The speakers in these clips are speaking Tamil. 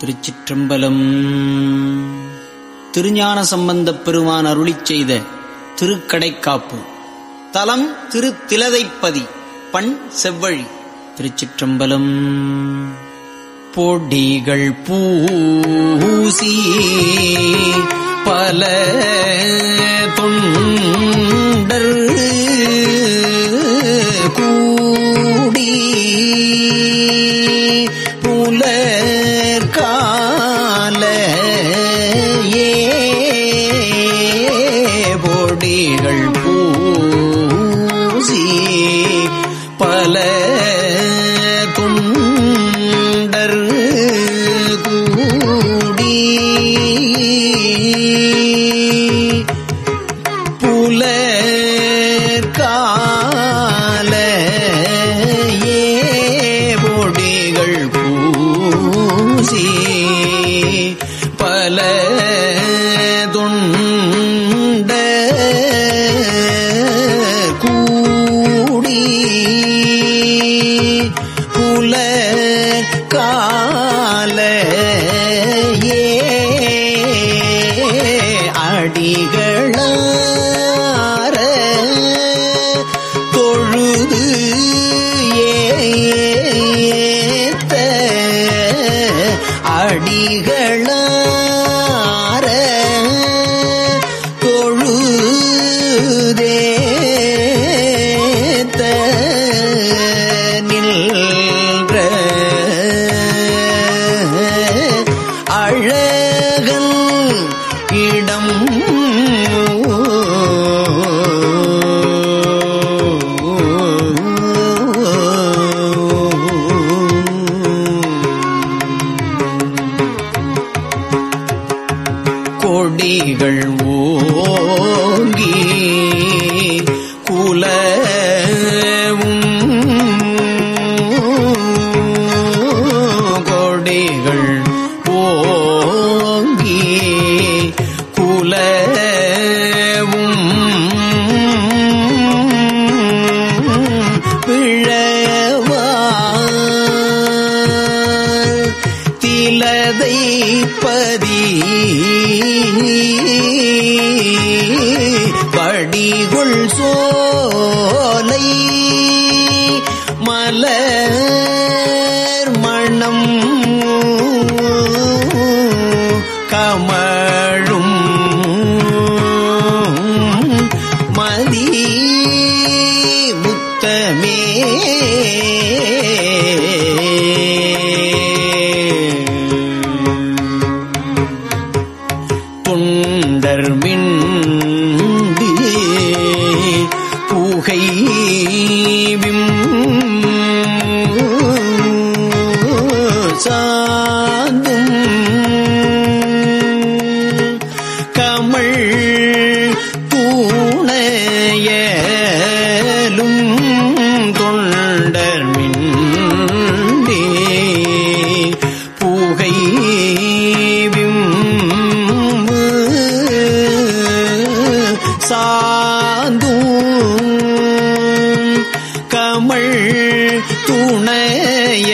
திருச்சிற்றம்பலம். திருஞான சம்பந்தப் பெருமான் அருளி செய்த திருக்கடைக்காப்பு. தலம் திருத்திலதைப்பதி பண் செவ்வழி திருச்சிற்றம்பலம். பொடிகள் பூசி பல தொண்டர் மலை oh. கைகுள் சோலை மலர் கை விம் நம்மள் துணைய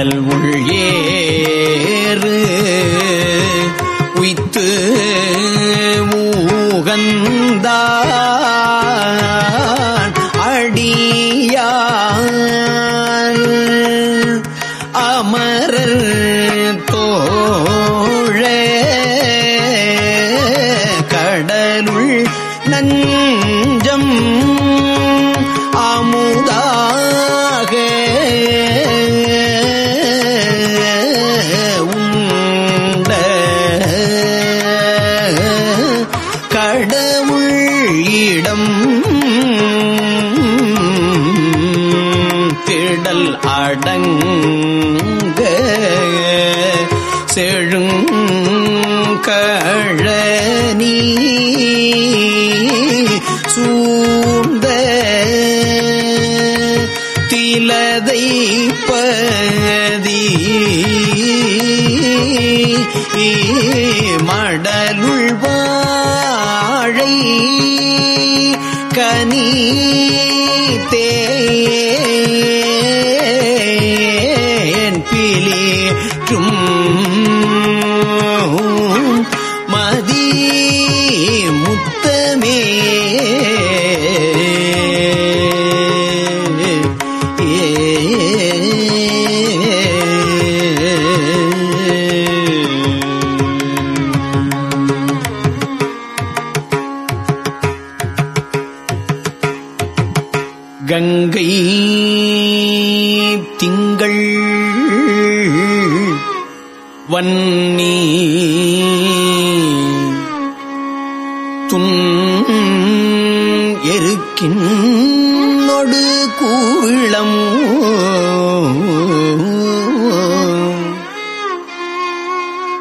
கடல் உள்ளேறு உய்த்து மூகந்தான் அடியார் அமரர் தோழே கடலுள் நஞ்சம் அமுதா வைப்ப.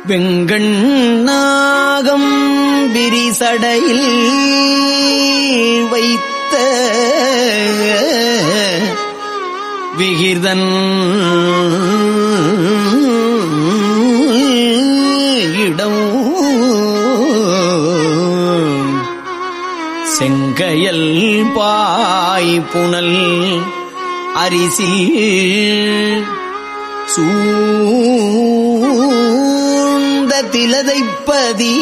வெங்கண் நாகம் விரிசடையில் வைத்த விகிர்தன் இடம் செங்கையல் பாய் புனல் அரிசி சூ திலதைப்பதி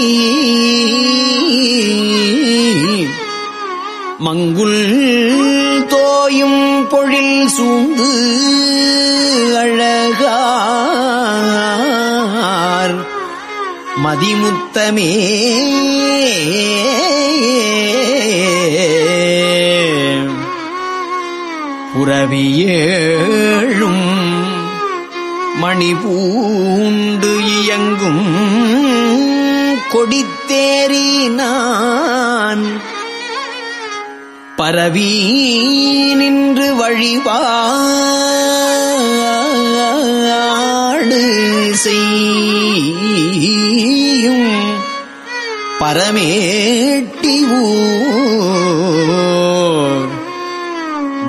மங்குல் தோயும் பொழில் சூந்து அழகார். மதிமுத்தமே. புறவியேழும் மணி பூண்டு இயங்கும் கொடித்தேறி நான் பரவி நின்று வழிபாடு செய்யும் பரமேட்டி ஊர்.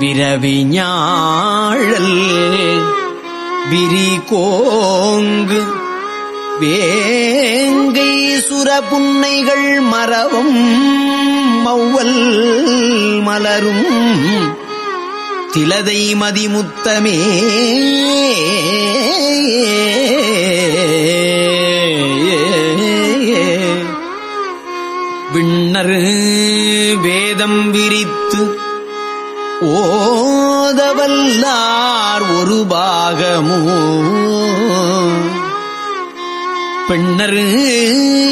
விரவிஞாழல் விரிகோங்கு வேங்கை சுரபுன்னைகள் மரவும் மௌவல் மலரும். திலதை மதிமுத்தமே. விண்ணரு வேதம் விரித்து ஓ ஓதவல்லார் ஒரு பாகமோ பெண்ணரு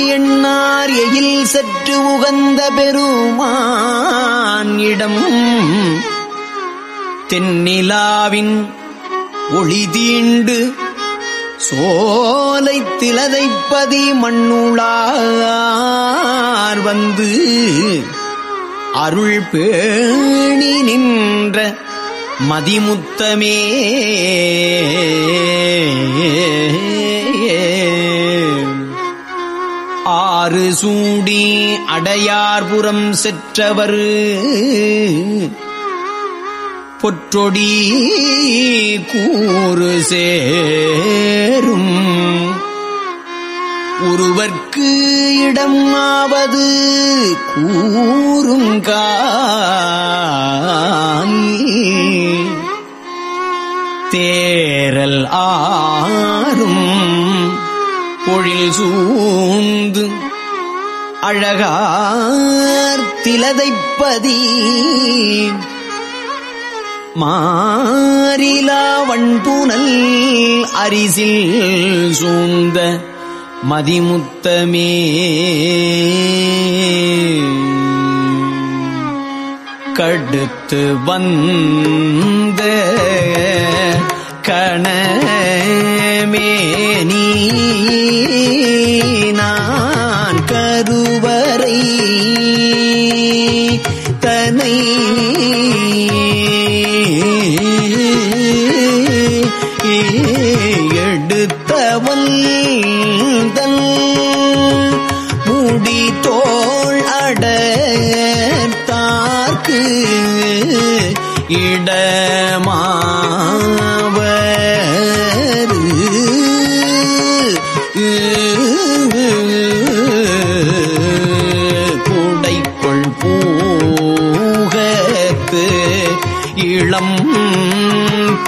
எண்ணார் எயில் சற்று உகந்த பெருமான் இடம். தென்னிலாவின் ஒளி தீண்டு சோலை திலதைப்பதி மண்ணுளார் வந்து அருள் பேணி நின்ற மதிமுத்தமே. ஆறு சூடி அடையார்புறம் செற்றவர். பொற்றொடி கூறு சேரும். ஒருவர்க்கு இடம் ஆவது கூறுங்காய் தேரல் ஆறும் பொழில் சூந்து அழகார் திலதைப்பதி மாறிலா வண்புனல் அரிசில் சூந்த மதிமுத்தமே. கடுத்து வந்த கணமே நீ.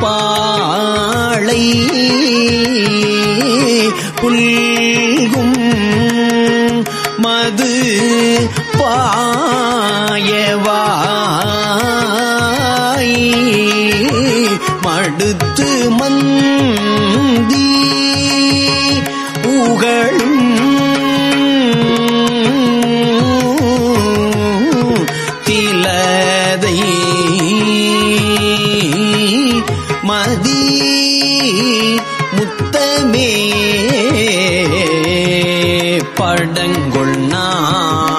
பாளை புல்கும் மது பாயவாய். மடுத்து மன் மதி முத்தமே படங்கொள் நான்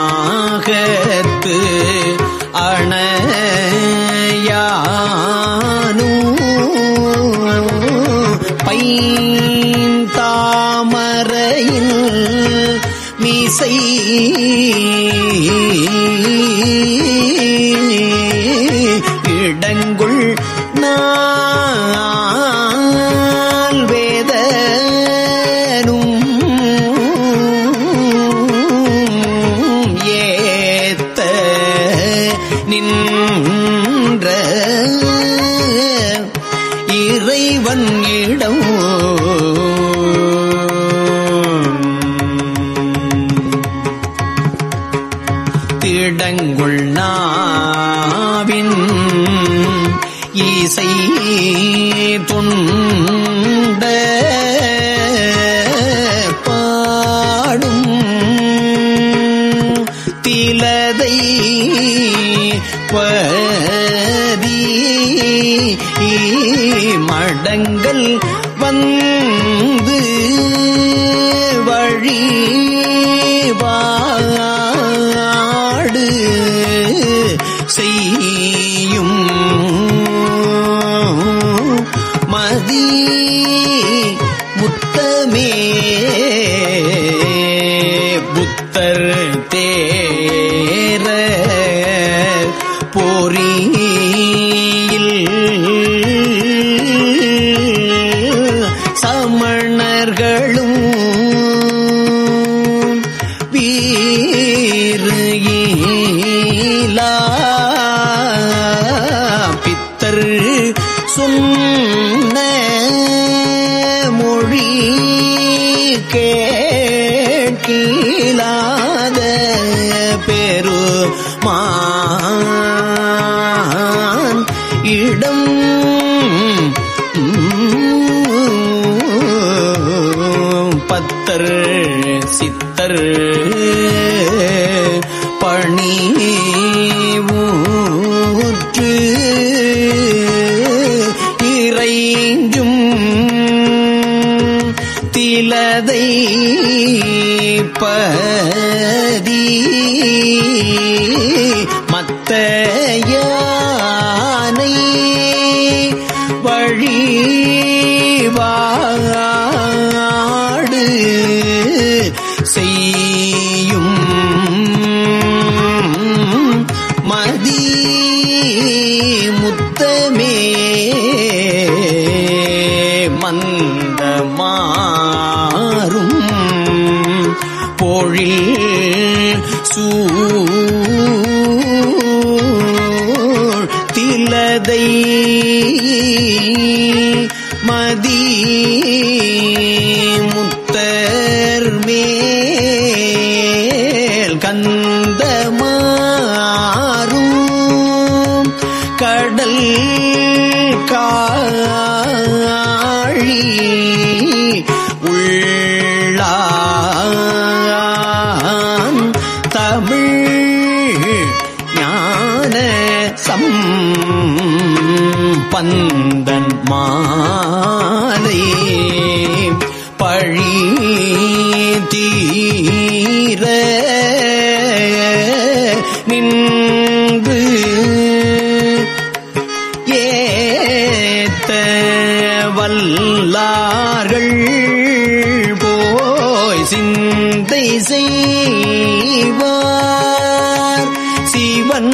வந்து பெருமான் え！？மதை மதீ பந்தன் மாலை பழி தீர நின்று ஏத்த வல்லார்கள் போய் சிந்தை செய்வார் சிவன்